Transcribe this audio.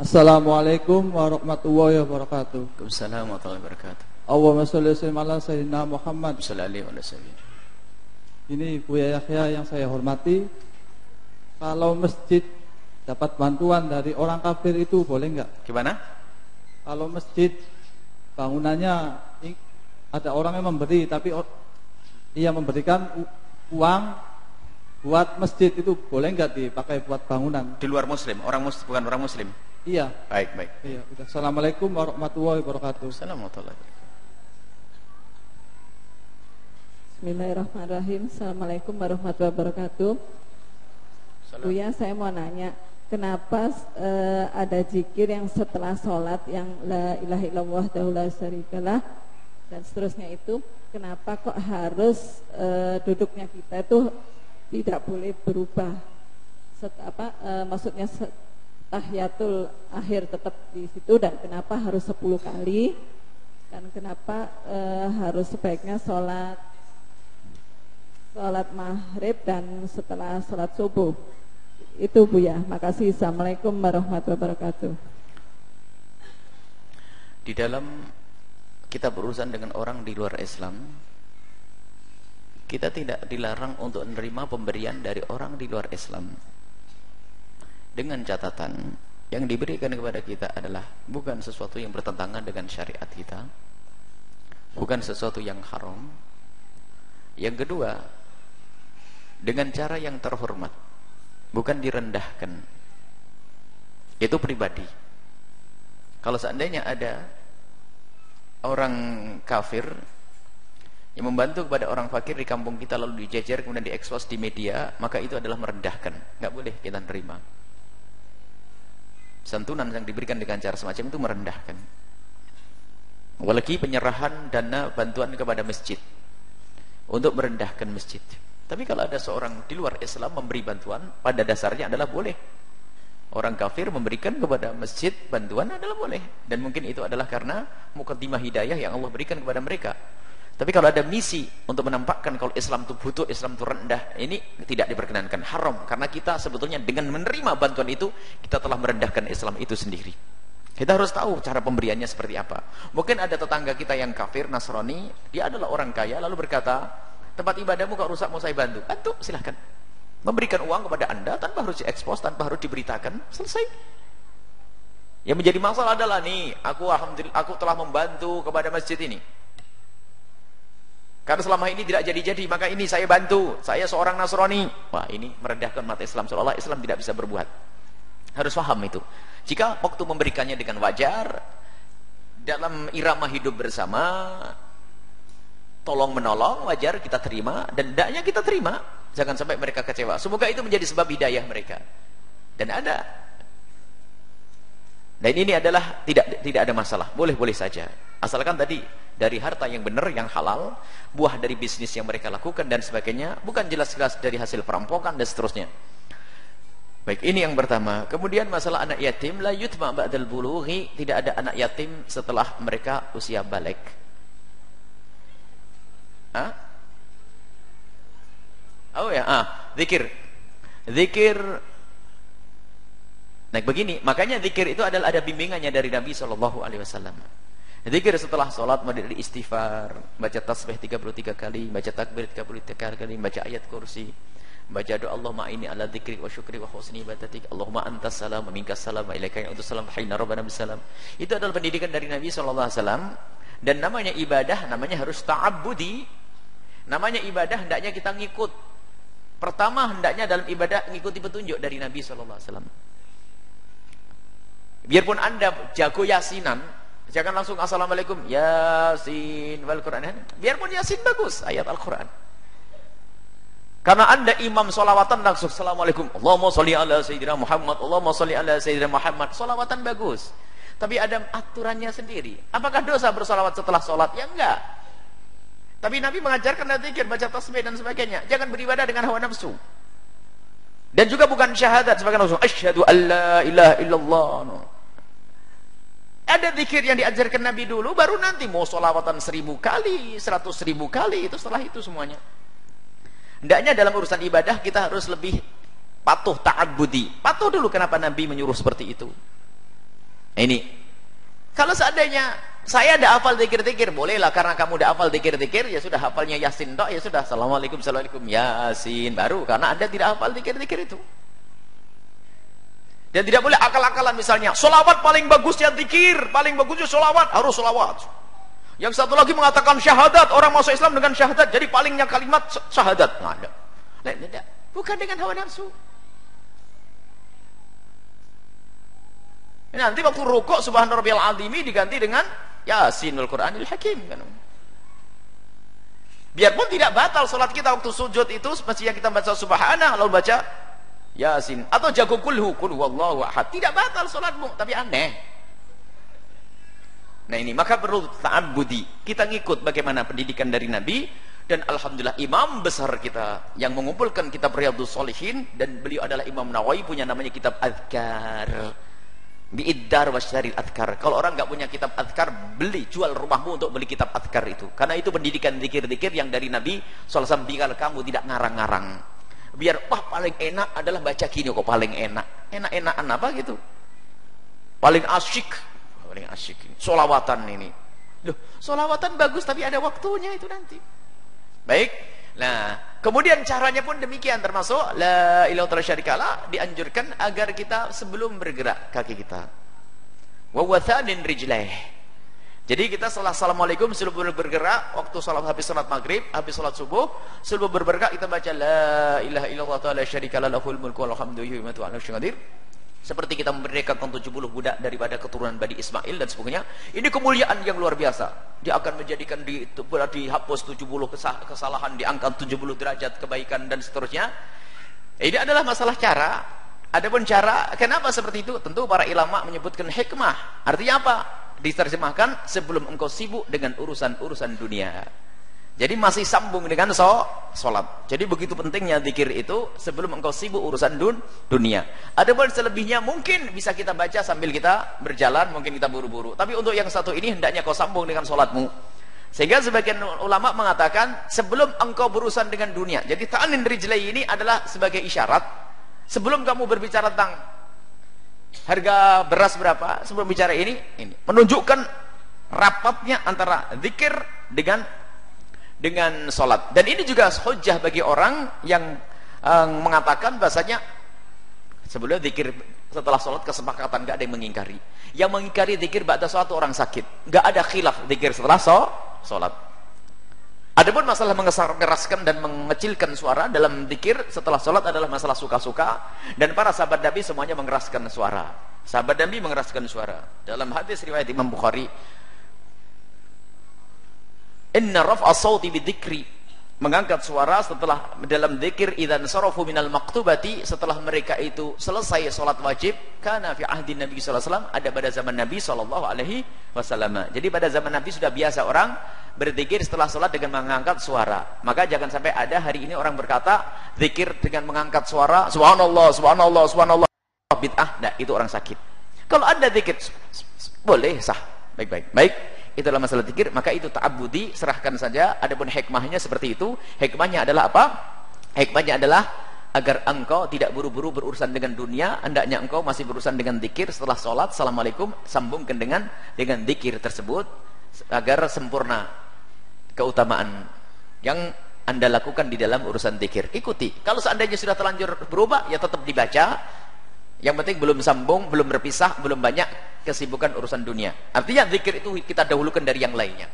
Assalamualaikum warahmatullahi wabarakatuh. Waalaikumsalam warahmatullahi wabarakatuh. Allahumma sholli wa ala sayyidina Muhammad. Sallallahu alaihi wasallam. Ini Buya Yahya yang saya hormati. Kalau masjid dapat bantuan dari orang kafir itu boleh nggak? Gimana? Kalau masjid bangunannya ada orang yang memberi tapi ia memberikan uang buat masjid itu boleh nggak dipakai buat bangunan? Di luar muslim, orang muslim bukan orang muslim. Iya. Baik, baik. Iya, udah. Assalamualaikum warahmatullahi wabarakatuh. Assalamualaikum warahmatullahi wabarakatuh. Bismillahirrahmanirrahim. Assalamualaikum warahmatullahi wabarakatuh. Buya, saya mau nanya, kenapa eh, ada zikir yang setelah sholat yang la ilaha illallah la syarikalah dan seterusnya itu, kenapa kok harus eh, duduknya kita itu tidak boleh berubah? Set, apa eh, maksudnya tahiyatul akhir tetap di situ dan kenapa harus 10 kali? Dan kenapa eh, harus sebaiknya sholat sholat maghrib dan setelah sholat subuh? Itu Bu ya. Makasih. Assalamualaikum warahmatullahi wabarakatuh. Di dalam kita berurusan dengan orang di luar Islam, kita tidak dilarang untuk menerima pemberian dari orang di luar Islam. Dengan catatan yang diberikan kepada kita adalah bukan sesuatu yang bertentangan dengan syariat kita, bukan sesuatu yang haram. Yang kedua, dengan cara yang terhormat, bukan direndahkan. Itu pribadi. Kalau seandainya ada orang kafir yang membantu kepada orang fakir di kampung kita lalu dijejer kemudian diekspos di media, maka itu adalah merendahkan. Nggak boleh kita terima. Santunan yang diberikan dengan cara semacam itu merendahkan. Apalagi penyerahan dana bantuan kepada masjid untuk merendahkan masjid. Tapi kalau ada seorang di luar Islam memberi bantuan, pada dasarnya adalah boleh. Orang kafir memberikan kepada masjid bantuan adalah boleh. Dan mungkin itu adalah karena mukaddimah hidayah yang Allah berikan kepada mereka. Tapi kalau ada misi untuk menampakkan kalau Islam itu butuh, Islam itu rendah, ini tidak diperkenankan. Haram. Karena kita sebetulnya dengan menerima bantuan itu, kita telah merendahkan Islam itu sendiri. Kita harus tahu cara pemberiannya seperti apa. Mungkin ada tetangga kita yang kafir, Nasrani, dia adalah orang kaya, lalu berkata, tempat ibadahmu kok rusak, mau saya bantu. Bantu, silahkan. Memberikan uang kepada anda, tanpa harus diekspos, tanpa harus diberitakan, selesai. Yang menjadi masalah adalah nih, aku alhamdulillah, aku telah membantu kepada masjid ini. Karena selama ini tidak jadi-jadi, maka ini saya bantu. Saya seorang Nasrani. Wah, ini merendahkan umat Islam. Seolah-olah Islam tidak bisa berbuat. Harus paham itu. Jika waktu memberikannya dengan wajar, dalam irama hidup bersama, tolong menolong, wajar kita terima, dan tidaknya kita terima. Jangan sampai mereka kecewa. Semoga itu menjadi sebab hidayah mereka. Dan ada. Dan ini adalah tidak tidak ada masalah. Boleh-boleh saja. Asalkan tadi dari harta yang benar, yang halal, buah dari bisnis yang mereka lakukan dan sebagainya, bukan jelas-jelas dari hasil perampokan dan seterusnya. Baik, ini yang pertama. Kemudian masalah anak yatim, la yutma ba'dal bulughi, tidak ada anak yatim setelah mereka usia balik. Hah? Oh ya, ah, zikir. Zikir Nah begini, makanya zikir itu adalah ada bimbingannya dari Nabi Shallallahu Alaihi Wasallam. Zikir setelah sholat dari istighfar, baca tasbih 33 kali, baca takbir 33 kali, baca ayat kursi, baca doa Allahumma ini ala dzikri wa syukri wa husni ibadatik, Allahumma antas salam wa salam wa ilaika yang salam hayna rabbana bisalam. Itu adalah pendidikan dari Nabi Shallallahu Alaihi Wasallam dan namanya ibadah, namanya harus ta'abbudi. Namanya ibadah hendaknya kita ngikut. Pertama hendaknya dalam ibadah ngikuti petunjuk dari Nabi Shallallahu Alaihi Wasallam. Biarpun anda jago yasinan, jangan langsung assalamualaikum yasin wal Quran. Biarpun yasin bagus ayat Al Quran. Karena anda imam solawatan langsung assalamualaikum. Allahumma salli ala sayyidina Muhammad. Allahumma salli ala sayyidina Muhammad. Solawatan bagus. Tapi ada aturannya sendiri. Apakah dosa bersolawat setelah sholat? Ya enggak. Tapi Nabi mengajarkan zikir, baca tasbih dan sebagainya. Jangan beribadah dengan hawa nafsu. Dan juga bukan syahadat sebagai langsung asyhadu alla ilaha illallah. No. Ada zikir yang diajarkan Nabi dulu, baru nanti mau solawatan seribu kali, seratus ribu kali, itu setelah itu semuanya. Hendaknya dalam urusan ibadah kita harus lebih patuh taat budi. Patuh dulu kenapa Nabi menyuruh seperti itu. ini kalau seandainya saya ada hafal dikir-dikir bolehlah karena kamu udah hafal dikir-dikir ya sudah hafalnya yasin dok ya sudah assalamualaikum assalamualaikum yasin baru karena anda tidak hafal dikir-dikir itu dan tidak boleh akal-akalan misalnya solawat paling bagus yang dikir paling bagusnya solawat. Harus solawat. Yang satu lagi mengatakan syahadat orang masuk Islam dengan syahadat jadi palingnya kalimat syahadat. Nggak ada tidak bukan dengan hawa nafsu. Nanti waktu rukuk subhanallah rabbiyal azimi diganti dengan Yasinul Quranil Hakim kan. Biarpun tidak batal sholat kita waktu sujud itu mestinya kita baca subhanah lalu baca Yasin. Atau jago kulhu. Kul wallahu ahad. Tidak batal sholatmu, tapi aneh. Nah ini maka perlu ta'abbudi. Kita ngikut bagaimana pendidikan dari Nabi. Dan alhamdulillah imam besar kita yang mengumpulkan kitab Riyadhus Shalihin. Dan beliau adalah Imam Nawawi punya namanya kitab Azkar. Biiddar wasyaril adkar kalau orang nggak punya kitab adkar beli jual rumahmu untuk beli kitab adkar itu. Karena itu pendidikan dikir-dikir yang dari Nabi SAW biar kamu tidak ngarang-ngarang biar wah paling enak adalah baca gini. Kok paling enak? Enak-enakan apa? gitu. Paling asyik. Paling asyik ini. Solawatan ini. Loh, solawatan bagus tapi ada waktunya itu nanti. Baik. Nah, kemudian caranya pun demikian termasuk la ilaha illallah dianjurkan agar kita sebelum bergerak kaki kita. Wa wathanin rijlaih. Jadi kita setelah assalamualaikum sebelum bergerak waktu salat habis salat maghrib, habis salat subuh, sebelum bergerak kita baca la ilaha illallah ta'ala syarika lahul mulku yuhyi wa yumiitu seperti kita memerdekakan 70 budak daripada keturunan Bani Ismail dan sebagainya. Ini kemuliaan yang luar biasa. Dia akan menjadikan di, dihapus 70 kesalahan, diangkat 70 derajat kebaikan dan seterusnya. Ini adalah masalah cara. Adapun cara, kenapa seperti itu? Tentu para ulama menyebutkan hikmah. Artinya apa? Diterjemahkan sebelum engkau sibuk dengan urusan-urusan dunia. Jadi masih sambung dengan so, sholat. Jadi begitu pentingnya zikir itu sebelum engkau sibuk urusan dun, dunia. Adapun selebihnya mungkin bisa kita baca sambil kita berjalan, mungkin kita buru-buru. Tapi untuk yang satu ini hendaknya kau sambung dengan sholatmu. Sehingga sebagian ulama mengatakan sebelum engkau berurusan dengan dunia. Jadi ta'anin rijlai ini adalah sebagai isyarat. Sebelum kamu berbicara tentang harga beras berapa, sebelum bicara ini, ini. Menunjukkan rapatnya antara zikir dengan dengan sholat. Dan ini juga hujah bagi orang yang uh, mengatakan bahasanya sebelum zikir setelah sholat kesepakatan gak ada yang mengingkari. Yang mengingkari zikir ba'da sholat orang sakit. Gak ada khilaf zikir setelah sholat Adapun masalah mengeraskan dan mengecilkan suara dalam zikir setelah sholat adalah masalah suka-suka dan para sahabat Nabi semuanya mengeraskan suara. Sahabat Nabi mengeraskan suara. Dalam hadis riwayat Imam Bukhari, Inna raf'a sawti bidzikri mengangkat suara setelah dalam zikir idan sarafu minal maktubati setelah mereka itu selesai salat wajib karena fi ahdi Nabi sallallahu alaihi wasallam ada pada zaman Nabi sallallahu alaihi wasallam. Jadi pada zaman Nabi sudah biasa orang berzikir setelah salat dengan mengangkat suara. Maka jangan sampai ada hari ini orang berkata zikir dengan mengangkat suara subhanallah subhanallah subhanallah bid'ah. Nah, itu orang sakit. Kalau ada zikir boleh sah. Baik. baik itu adalah masalah zikir maka itu ta'abudi serahkan saja. Adapun hikmahnya seperti itu. Hikmahnya adalah apa? Hikmahnya adalah agar engkau tidak buru-buru berurusan dengan dunia. Hendaknya engkau masih berurusan dengan zikir. Setelah sholat assalamualaikum sambungkan dengan dengan zikir tersebut agar sempurna keutamaan yang anda lakukan di dalam urusan zikir. Ikuti. Kalau seandainya sudah terlanjur berubah ya tetap dibaca yang penting belum sambung, belum berpisah, belum banyak kesibukan urusan dunia. Artinya zikir itu kita dahulukan dari yang lainnya.